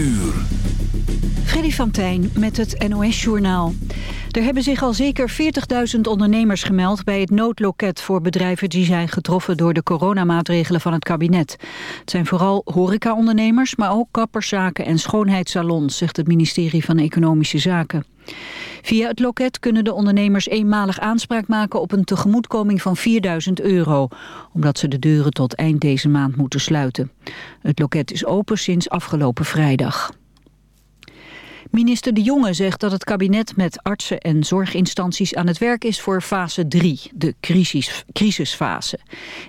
uur. Freddy van Tijn met het NOS-journaal. Er hebben zich al zeker 40.000 ondernemers gemeld bij het noodloket voor bedrijven die zijn getroffen door de coronamaatregelen van het kabinet. Het zijn vooral horecaondernemers, maar ook kapperszaken en schoonheidssalons, zegt het ministerie van Economische Zaken. Via het loket kunnen de ondernemers eenmalig aanspraak maken op een tegemoetkoming van 4000 euro, omdat ze de deuren tot eind deze maand moeten sluiten. Het loket is open sinds afgelopen vrijdag. Minister De Jonge zegt dat het kabinet met artsen en zorginstanties aan het werk is voor fase 3, de crisis, crisisfase.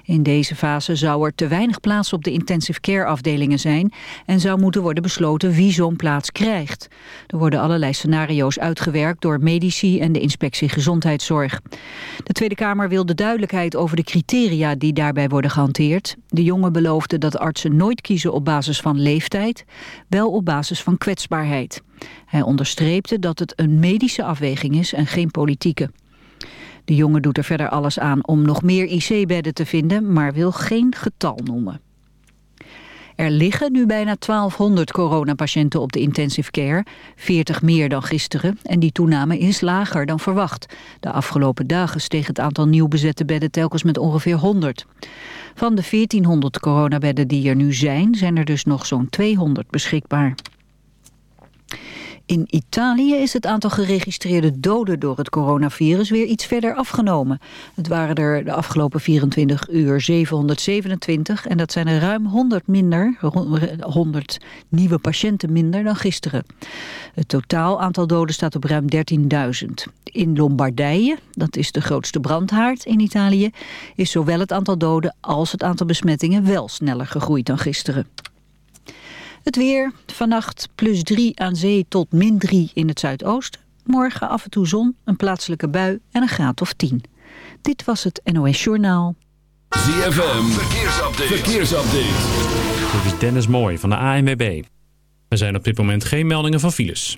In deze fase zou er te weinig plaats op de intensive care afdelingen zijn en zou moeten worden besloten wie zo'n plaats krijgt. Er worden allerlei scenario's uitgewerkt door medici en de inspectie gezondheidszorg. De Tweede Kamer wil de duidelijkheid over de criteria die daarbij worden gehanteerd. De Jonge beloofde dat artsen nooit kiezen op basis van leeftijd, wel op basis van kwetsbaarheid. Hij onderstreepte dat het een medische afweging is en geen politieke. De jongen doet er verder alles aan om nog meer IC-bedden te vinden, maar wil geen getal noemen. Er liggen nu bijna 1200 coronapatiënten op de intensive care, 40 meer dan gisteren en die toename is lager dan verwacht. De afgelopen dagen steeg het aantal nieuw bezette bedden telkens met ongeveer 100. Van de 1400 coronabedden die er nu zijn, zijn er dus nog zo'n 200 beschikbaar. In Italië is het aantal geregistreerde doden door het coronavirus weer iets verder afgenomen. Het waren er de afgelopen 24 uur 727 en dat zijn er ruim 100 minder, 100 nieuwe patiënten minder dan gisteren. Het totaal aantal doden staat op ruim 13.000. In Lombardije, dat is de grootste brandhaard in Italië, is zowel het aantal doden als het aantal besmettingen wel sneller gegroeid dan gisteren. Het weer, vannacht plus 3 aan zee tot min 3 in het zuidoosten. Morgen af en toe zon, een plaatselijke bui en een graad of 10. Dit was het NOS Journaal. ZFM, verkeersupdate. verkeersupdate. Dit is Dennis Mooi van de ANWB. Er zijn op dit moment geen meldingen van files.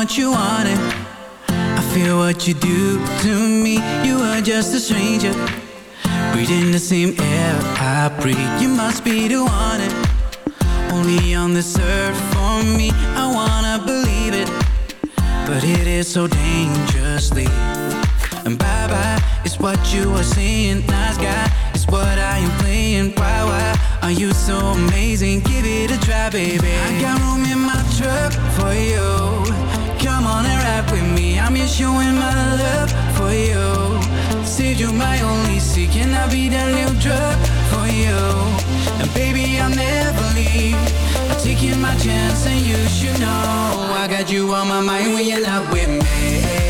What you wanted. I feel what you do to me. You are just a stranger. Breathing the same air I breathe. You must be the one. Only on this earth for me. I wanna believe it. But it is so dangerously. And bye bye, it's what you are saying. Nice guy, it's what I am playing. Why, why are you so amazing? Give it a try, baby. I got room in my truck for you. And ride with me. I'm just showing my love for you. Said you're my only seat. Can I be that new drug for you? And baby, I'll never leave. I'm taking my chance, and you should know I got you on my mind when you're not with me.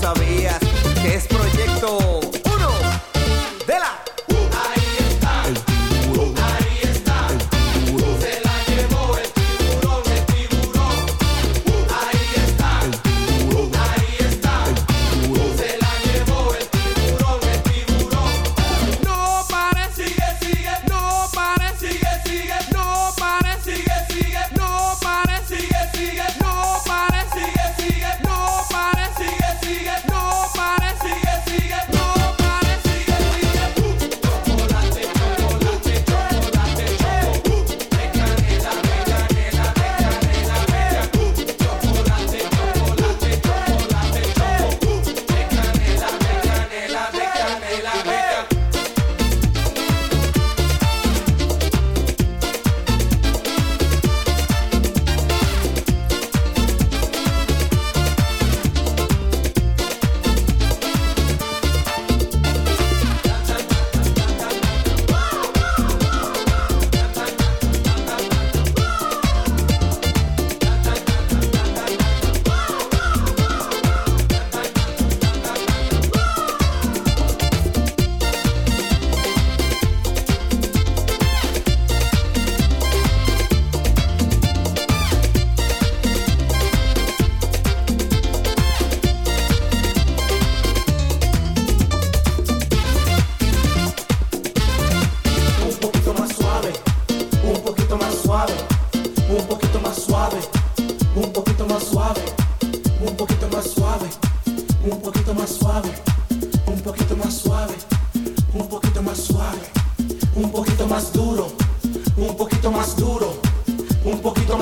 Sabías que es proyecto?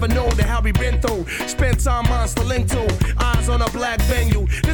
never know the hell we been through. Spent time monster link to eyes on a black venue.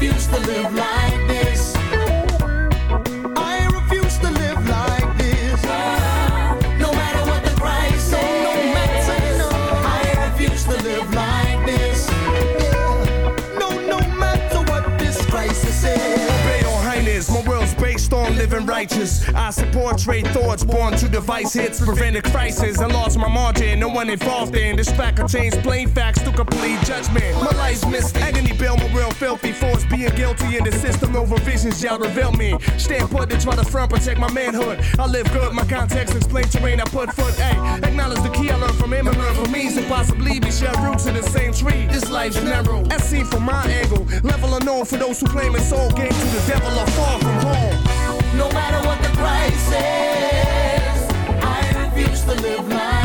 refuse to live like this. I refuse to live like this. No matter what the price no matter. I refuse to live like this. No, no matter what this crisis is. Obey your highness, my world's based on living righteous. I support trade thoughts born to device hits, prevent a crisis. I lost my margin one involved in. This fact contains plain facts to complete judgment. My life's missed. Agony bail my real filthy force. Being guilty in the system over visions, y'all reveal me. Stand put to try to front, protect my manhood. I live good, my context explain terrain I put foot. Hey, acknowledge the key I learned from him and learn from me. So possibly we share roots in the same tree. This life's narrow, as seen from my angle. Level unknown for those who claim it's all game to the devil or far from home. No matter what the price is, I refuse to live life.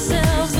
ourselves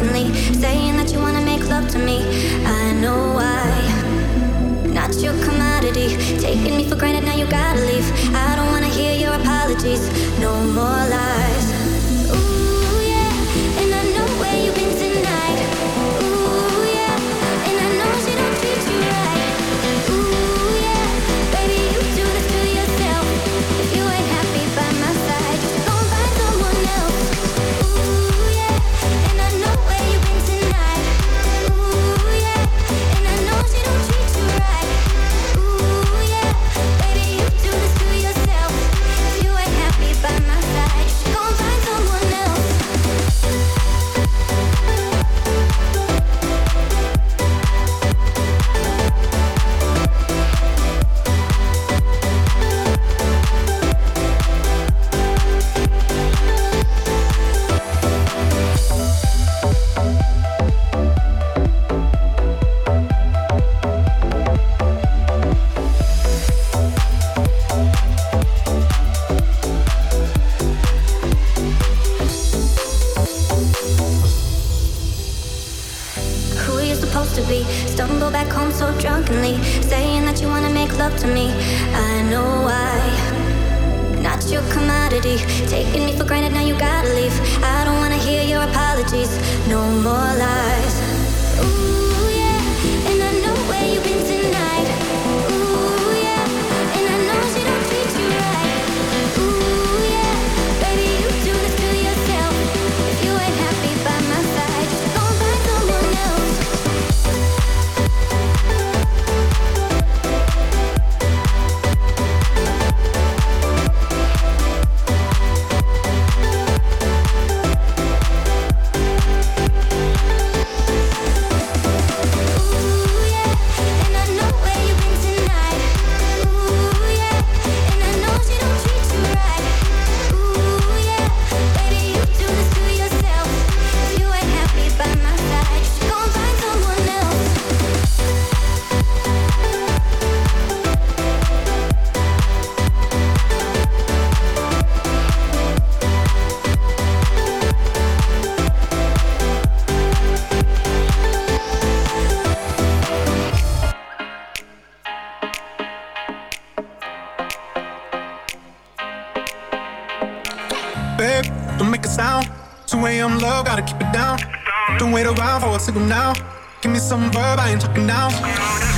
openly, saying that you wanna make love to me. I know why. Not your commodity, taking me for granted. Now you gotta leave. I don't wanna hear your apologies. No more lies.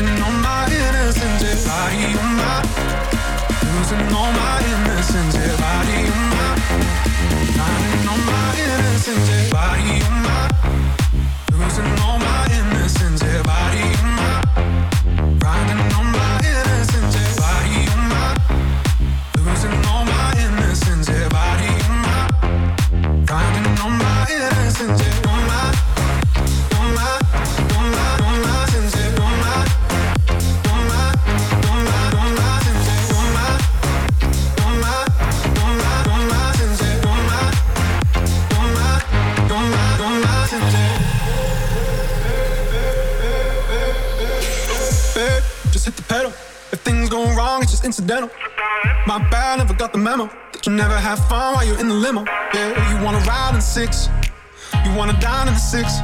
finding all my innocence. Yeah, body on my, losing all my innocence. Yeah, body on my, finding all my innocence. Yeah, body on my, losing all my You never have fun while you're in the limo. Yeah, you wanna ride in six. You wanna dine in the six.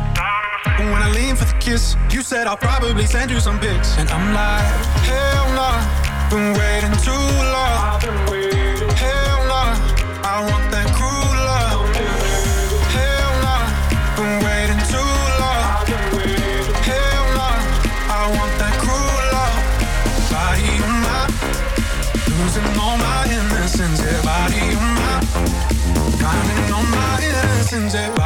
But when I lean for the kiss, you said I'll probably send you some pics. And I'm like, hell nah, been waiting too long. Hell nah, I want that cruel love. Hell nah, been waiting too long. Hell nah, I want that cruel love. Body on my, losing all my finding all my innocence.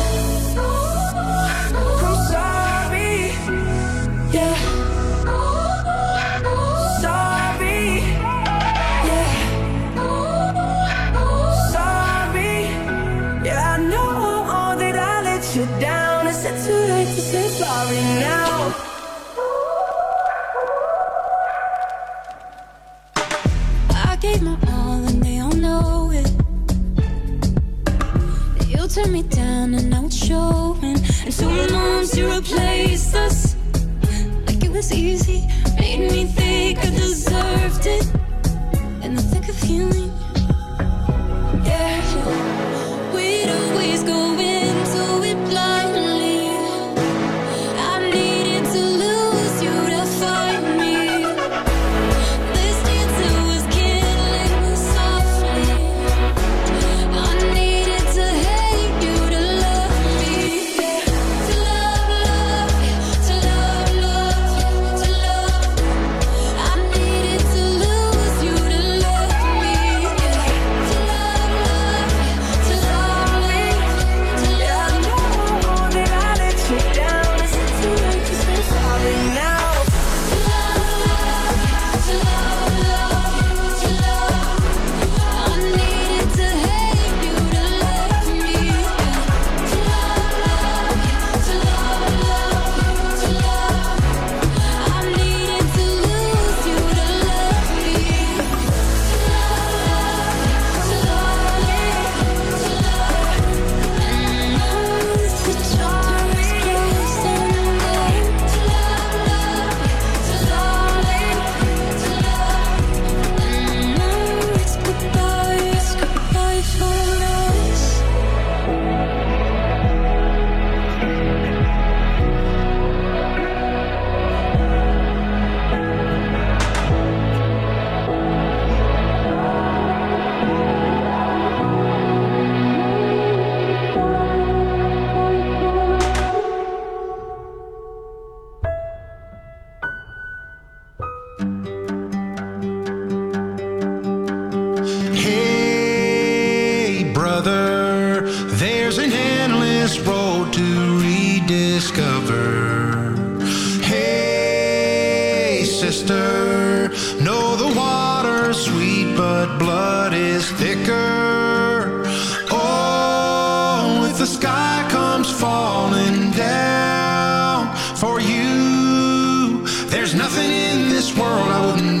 and two to replace us. comes falling down for you. There's nothing in this world I wouldn't